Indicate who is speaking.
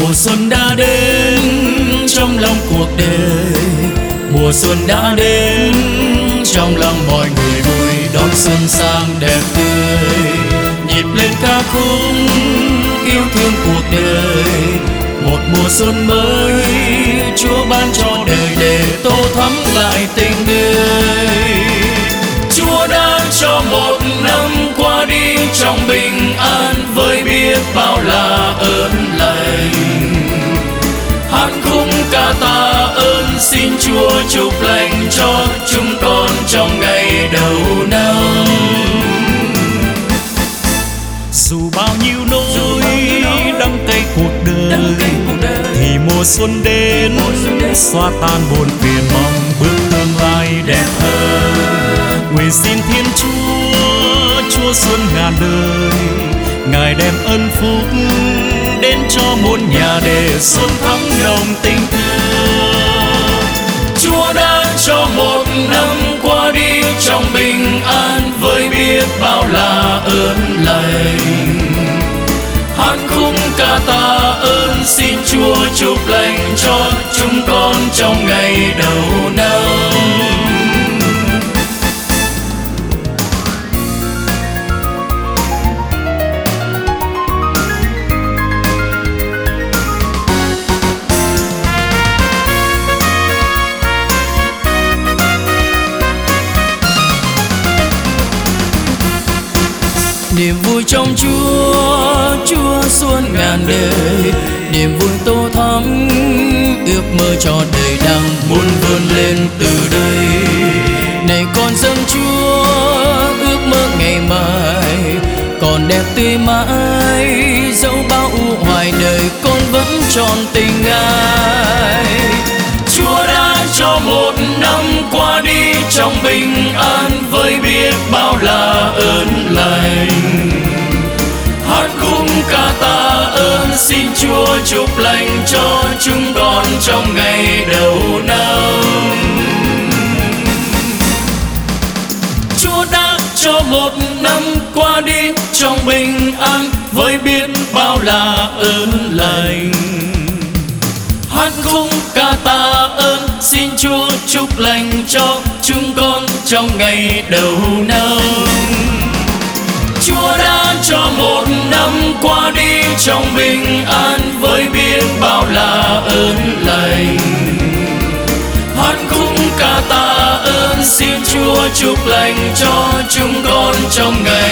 Speaker 1: mùa xuân đã đến trong lòng cuộc đời. Mùa xuân đã đến trong lòng mọi người vui đón xuân sang đẹp tươi. Nhịp lên ca khúc yêu thương cuộc đời. Một mùa xuân mới chúa ban cho đời để tô thắm lại tình người. Chúa đã cho một năm qua đi trong bình an với biết bao là khúc ta ơn, xin chúa chúc lành cho chúng con trong ngày đầu năm. Dù bao nhiêu nỗi đắng cay cuộc đời, thì mùa xuân đến, xóa tan buồn phiền mong, bước tương lai đẹp hơn. Nguyện xin thiên chúa chúa xuân ngàn đời, ngài đem ân phúc đến cho muôn nhà để xuân thắm nồng tình chúa đã cho một năm qua đi trong bình an với biết bao là ơn lành. Hát khúc ca ta ơn xin chúa chúc lành cho chúng con trong ngày đầu. Niềm vui trong Chúa Chúa xuân ngàn đời. Niềm vui tô thắm, ước mơ cho đời đang muốn vươn lên từ đây. Này con dâng Chúa, ước mơ ngày mai, còn đẹp tươi mãi, dẫu bao u hoài đời, con vẫn tròn tình ai. Chúa đã cho một năm qua đi trong bình an với biết bao xin Chúa chúc lành cho chúng con trong ngày đầu năm. Chúa đã cho một năm qua đi trong bình an với biết bao là ơn lành. Hát khúc ca ta ơn, xin Chúa chúc lành cho chúng con trong ngày đầu năm. trong bình an với biết bao là ơn lành. Hát khúc ca ta ơn, xin chúa chúc lành cho chúng con trong ngày